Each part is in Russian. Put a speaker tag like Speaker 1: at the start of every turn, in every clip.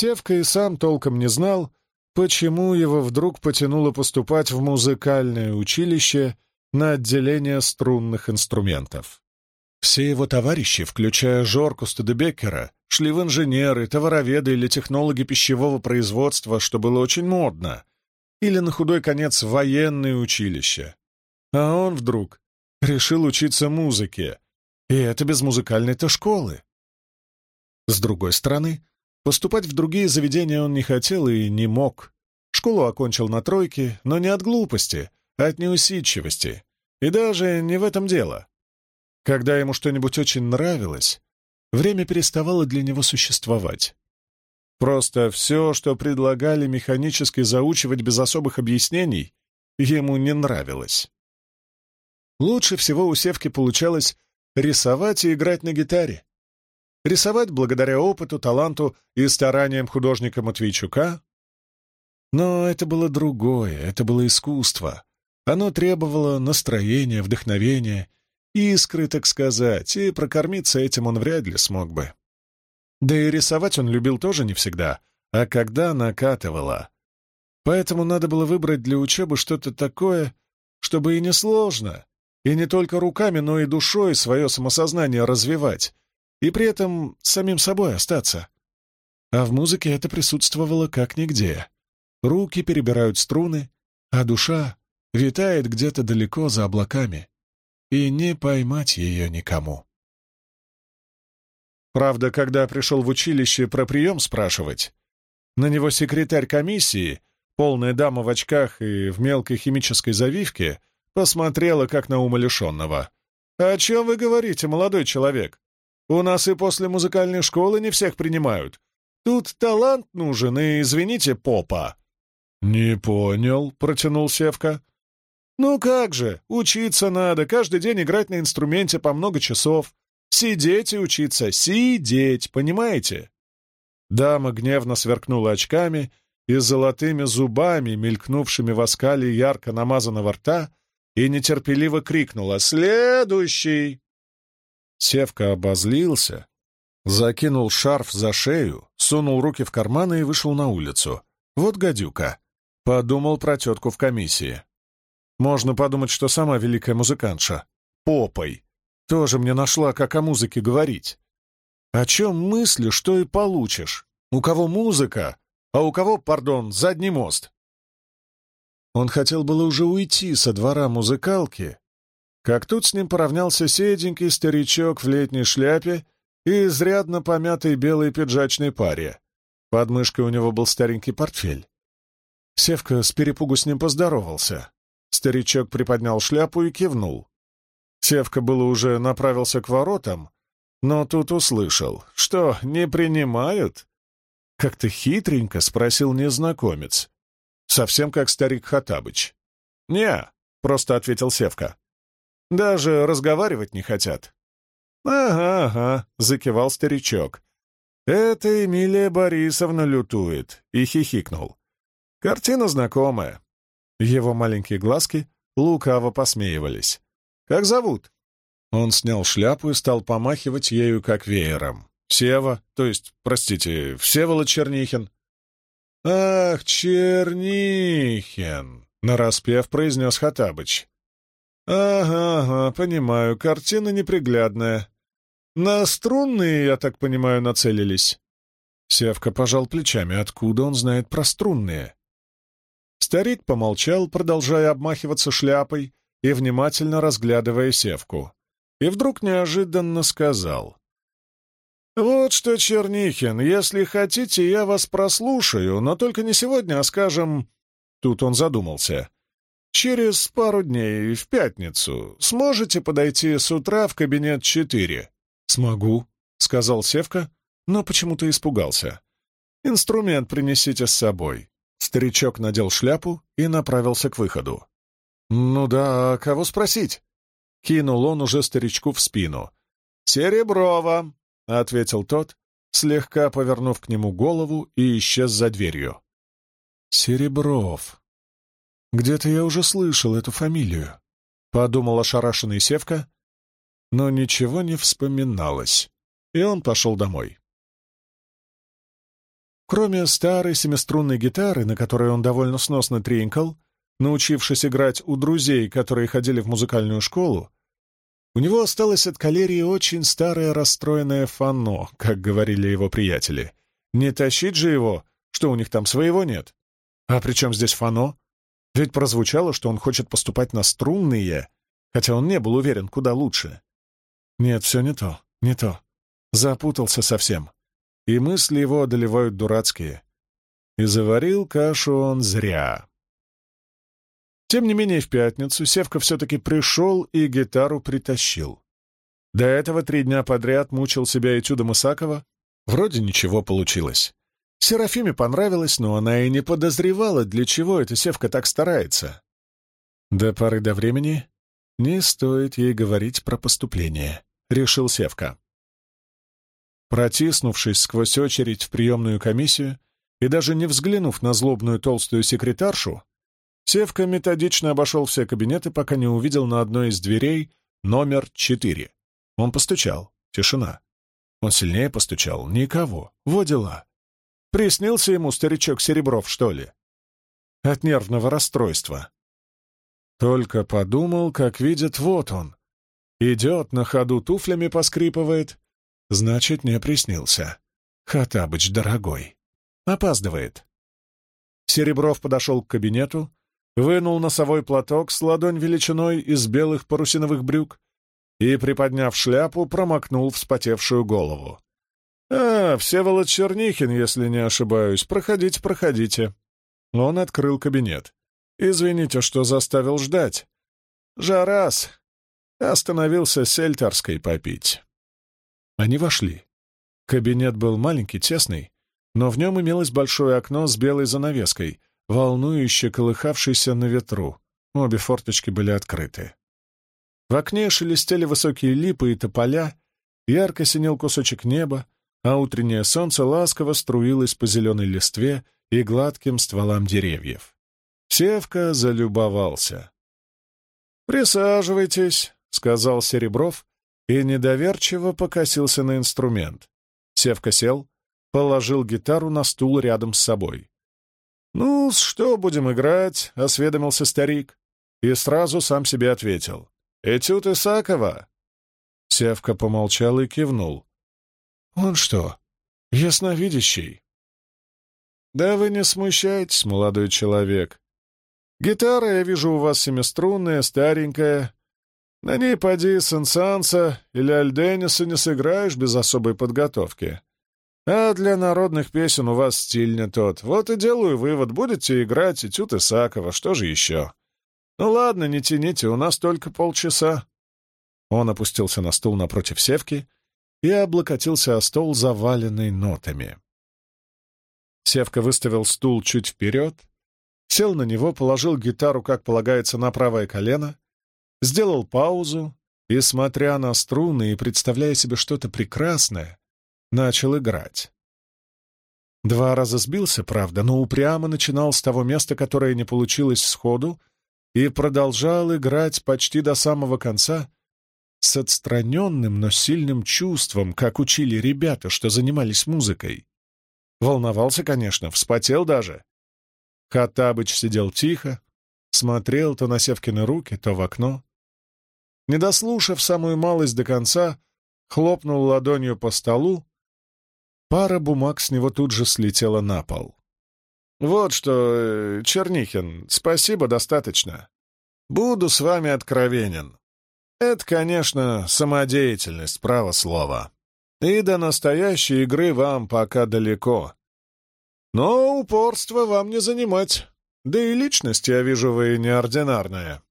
Speaker 1: Севка и сам толком не знал, почему его вдруг потянуло поступать в музыкальное училище на отделение струнных инструментов. Все его товарищи, включая Жорку Студебеккера, шли в инженеры, товароведы или технологи пищевого производства, что было очень модно, или на худой конец в военное училище. А он вдруг решил учиться музыке, и это без музыкальной-то школы. С другой стороны, поступать в другие заведения он не хотел и не мог. Школу окончил на тройке, но не от глупости, а от неусидчивости. И даже не в этом дело. Когда ему что-нибудь очень нравилось, время переставало для него существовать. Просто все, что предлагали механически заучивать без особых объяснений, ему не нравилось. Лучше всего у Севки получалось рисовать и играть на гитаре. Рисовать благодаря опыту, таланту и стараниям художника Матвейчука. Но это было другое, это было искусство. Оно требовало настроения, вдохновения искры, так сказать, и прокормиться этим он вряд ли смог бы. Да и рисовать он любил тоже не всегда, а когда накатывало. Поэтому надо было выбрать для учебы что-то такое, чтобы и не сложно, и не только руками, но и душой свое самосознание развивать, и при этом самим собой остаться. А в музыке это присутствовало как нигде. Руки перебирают струны, а душа витает где-то далеко за облаками и не поймать ее никому. Правда, когда пришел в училище про прием спрашивать, на него секретарь комиссии, полная дама в очках и в мелкой химической завивке, посмотрела как на умалишенного. «О чем вы говорите, молодой человек? У нас и после музыкальной школы не всех принимают. Тут талант нужен, и, извините, попа». «Не понял», — протянул Севка. «Ну как же, учиться надо, каждый день играть на инструменте по много часов. Сидеть и учиться, сидеть, понимаете?» Дама гневно сверкнула очками и золотыми зубами, мелькнувшими в оскале ярко намазанного рта, и нетерпеливо крикнула «Следующий!». Севка обозлился, закинул шарф за шею, сунул руки в карманы и вышел на улицу. Вот гадюка. Подумал про тетку в комиссии. Можно подумать, что сама великая музыкантша. Попой. Тоже мне нашла, как о музыке говорить. О чем мысли, что и получишь. У кого музыка, а у кого, пардон, задний мост. Он хотел было уже уйти со двора музыкалки, как тут с ним поравнялся седенький старичок в летней шляпе и изрядно помятой белой пиджачной паре. Под мышкой у него был старенький портфель. Севка с перепугу с ним поздоровался. Старичок приподнял шляпу и кивнул. Севка было уже направился к воротам, но тут услышал. «Что, не принимают?» Как-то хитренько спросил незнакомец. Совсем как старик Хатабыч. «Не», — просто ответил Севка. «Даже разговаривать не хотят». «Ага, ага», — закивал старичок. «Это Эмилия Борисовна лютует», — и хихикнул. «Картина знакомая. Его маленькие глазки лукаво посмеивались. «Как зовут?» Он снял шляпу и стал помахивать ею как веером. «Сева, то есть, простите, Всеволод Чернихин». «Ах, Чернихин!» — нараспев произнес Хатабыч. «Ага, ага, понимаю, картина неприглядная. На струнные, я так понимаю, нацелились?» Севка пожал плечами. Откуда он знает про струнные? Старик помолчал, продолжая обмахиваться шляпой и внимательно разглядывая севку. И вдруг неожиданно сказал. «Вот что, Чернихин, если хотите, я вас прослушаю, но только не сегодня, а, скажем...» Тут он задумался. «Через пару дней, в пятницу, сможете подойти с утра в кабинет четыре?» «Смогу», — сказал Севка, но почему-то испугался. «Инструмент принесите с собой. Старичок надел шляпу и направился к выходу. «Ну да, а кого спросить?» Кинул он уже старичку в спину. «Сереброва», — ответил тот, слегка повернув к нему голову и исчез за дверью. «Серебров. Где-то я уже слышал эту фамилию», — подумал ошарашенный Севка, но ничего не вспоминалось, и он пошел домой. Кроме старой семиструнной гитары, на которой он довольно сносно тринкал, научившись играть у друзей, которые ходили в музыкальную школу, у него осталось от калерии очень старое расстроенное фано, как говорили его приятели. Не тащить же его, что у них там своего нет. А при чем здесь фано? Ведь прозвучало, что он хочет поступать на струнные, хотя он не был уверен, куда лучше. Нет, все не то, не то. Запутался совсем. И мысли его одолевают дурацкие. И заварил кашу он зря. Тем не менее, в пятницу Севка все-таки пришел и гитару притащил. До этого три дня подряд мучил себя этюдом Исакова. Вроде ничего получилось. Серафиме понравилось, но она и не подозревала, для чего эта Севка так старается. До поры до времени не стоит ей говорить про поступление, — решил Севка. Протиснувшись сквозь очередь в приемную комиссию и даже не взглянув на злобную толстую секретаршу, Севка методично обошел все кабинеты, пока не увидел на одной из дверей номер четыре. Он постучал. Тишина. Он сильнее постучал. Никого. Во дела. Приснился ему старичок Серебров, что ли? От нервного расстройства. Только подумал, как видит, вот он. Идет, на ходу туфлями поскрипывает. Значит, не приснился. Хатабыч, дорогой. Опаздывает. Серебров подошел к кабинету, вынул носовой платок с ладонь величиной из белых парусиновых брюк и, приподняв шляпу, промокнул вспотевшую голову. «А, Всеволод Чернихин, если не ошибаюсь. Проходите, проходите». Он открыл кабинет. «Извините, что заставил ждать. Жарас. Остановился сельтерской попить». Они вошли. Кабинет был маленький, тесный, но в нем имелось большое окно с белой занавеской, волнующе колыхавшийся на ветру. Обе форточки были открыты. В окне шелестели высокие липы и тополя, ярко синел кусочек неба, а утреннее солнце ласково струилось по зеленой листве и гладким стволам деревьев. Севка залюбовался. «Присаживайтесь», — сказал Серебров и недоверчиво покосился на инструмент. Севка сел, положил гитару на стул рядом с собой. «Ну, что будем играть?» — осведомился старик. И сразу сам себе ответил. «Этюд Исакова!» Севка помолчал и кивнул. «Он что, ясновидящий?» «Да вы не смущайтесь, молодой человек. Гитара, я вижу, у вас семиструнная, старенькая. На ней поди Сенсанса или Альдениса не сыграешь без особой подготовки. А для народных песен у вас стиль не тот. Вот и делаю вывод, будете играть этюд Исакова, что же еще? Ну ладно, не тяните, у нас только полчаса. Он опустился на стул напротив Севки и облокотился о стол, заваленный нотами. Севка выставил стул чуть вперед, сел на него, положил гитару, как полагается, на правое колено, сделал паузу и, смотря на струны и представляя себе что-то прекрасное, начал играть. Два раза сбился, правда, но упрямо начинал с того места, которое не получилось сходу, и продолжал играть почти до самого конца с отстраненным, но сильным чувством, как учили ребята, что занимались музыкой. Волновался, конечно, вспотел даже. Хаттабыч сидел тихо, смотрел то на Севкины руки, то в окно. Не дослушав самую малость до конца, хлопнул ладонью по столу Пара бумаг с него тут же слетела на пол. «Вот что, э, Чернихин, спасибо, достаточно. Буду с вами откровенен. Это, конечно, самодеятельность, право слова. И до настоящей игры вам пока далеко. Но упорство вам не занимать. Да и личность, я вижу, вы неординарная.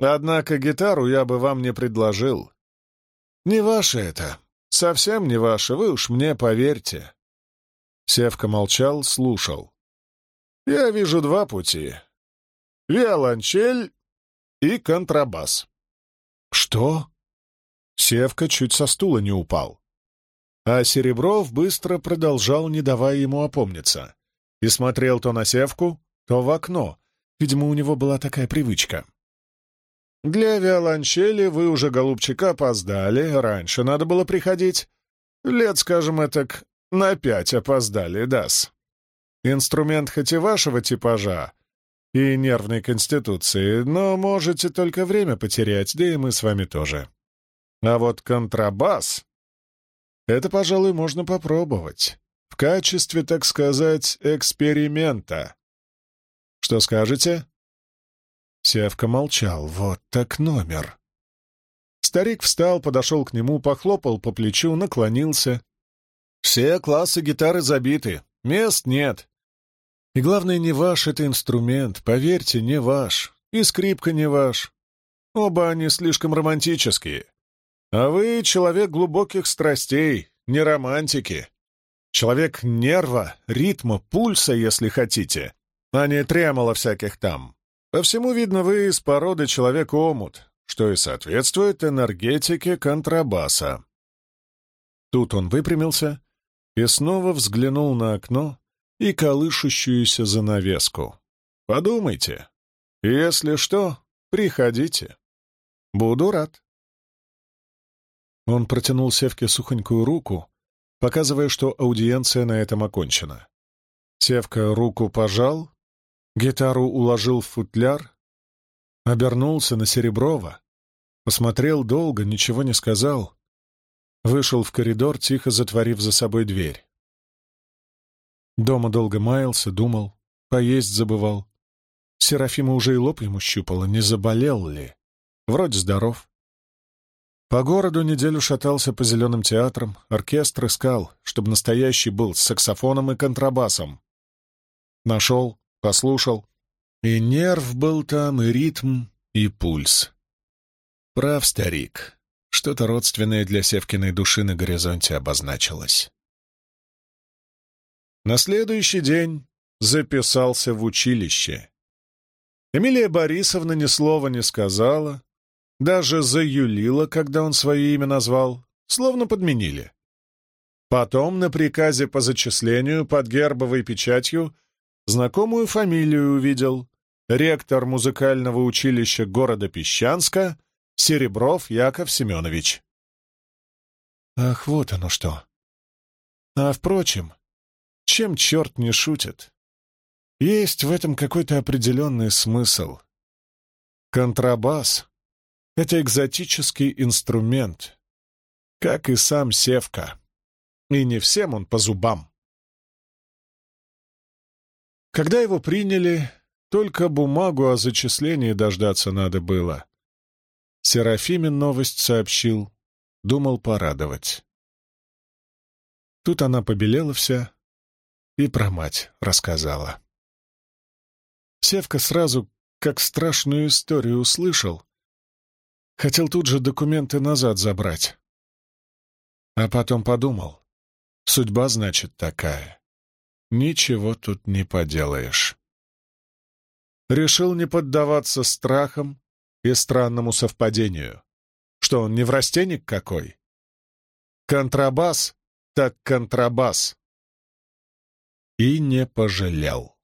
Speaker 1: Однако гитару я бы вам не предложил. Не ваше это. «Совсем не ваше, вы уж мне поверьте». Севка молчал, слушал. «Я вижу два пути. Виолончель и контрабас». «Что?» Севка чуть со стула не упал. А Серебров быстро продолжал, не давая ему опомниться. И смотрел то на Севку, то в окно. Видимо, у него была такая привычка. Для виолончели вы уже, голубчик, опоздали, раньше надо было приходить. Лет, скажем, этак, на пять опоздали, дас. Инструмент хоть и вашего типажа и нервной конституции, но можете только время потерять, да и мы с вами тоже. А вот контрабас — это, пожалуй, можно попробовать. В качестве, так сказать, эксперимента. Что скажете?» Севка молчал. «Вот так номер». Старик встал, подошел к нему, похлопал по плечу, наклонился. «Все классы гитары забиты, мест нет. И главное, не ваш это инструмент, поверьте, не ваш. И скрипка не ваш. Оба они слишком романтические. А вы человек глубоких страстей, не романтики. Человек нерва, ритма, пульса, если хотите, а не тремоло всяких там. По всему видно, вы из породы человек-омут, что и соответствует энергетике контрабаса. Тут он выпрямился и снова взглянул на окно и колышущуюся занавеску. «Подумайте. Если что, приходите. Буду рад». Он протянул Севке сухонькую руку, показывая, что аудиенция на этом окончена. Севка руку пожал, гитару уложил в футляр, обернулся на Сереброва, посмотрел долго, ничего не сказал, вышел в коридор, тихо затворив за собой дверь. Дома долго маялся, думал, поесть забывал. Серафима уже и лоб ему щупала, не заболел ли. Вроде здоров. По городу неделю шатался по зеленым театрам, оркестр искал, чтобы настоящий был с саксофоном и контрабасом. Нашел, послушал. И нерв был там, и ритм, и пульс. Прав старик. Что-то родственное для Севкиной души на горизонте обозначилось. На следующий день записался в училище. Эмилия Борисовна ни слова не сказала, даже заюлила, когда он свое имя назвал, словно подменили. Потом на приказе по зачислению под гербовой печатью знакомую фамилию увидел ректор музыкального училища города Песчанска Серебров Яков Семенович. Ах, вот оно что. А, впрочем, чем черт не шутит? Есть в этом какой-то определенный смысл. Контрабас это экзотический инструмент, как и сам Севка. И не всем он по зубам. Когда его приняли, только бумагу о зачислении дождаться надо было. Серафимин новость сообщил, думал порадовать. Тут она побелела вся и про мать рассказала. Севка сразу, как страшную историю услышал, Хотел тут же документы назад забрать. А потом подумал. Судьба, значит, такая. Ничего тут не поделаешь. Решил не поддаваться страхам и странному совпадению. Что он, не неврастенник какой? Контрабас, так контрабас. И не пожалел.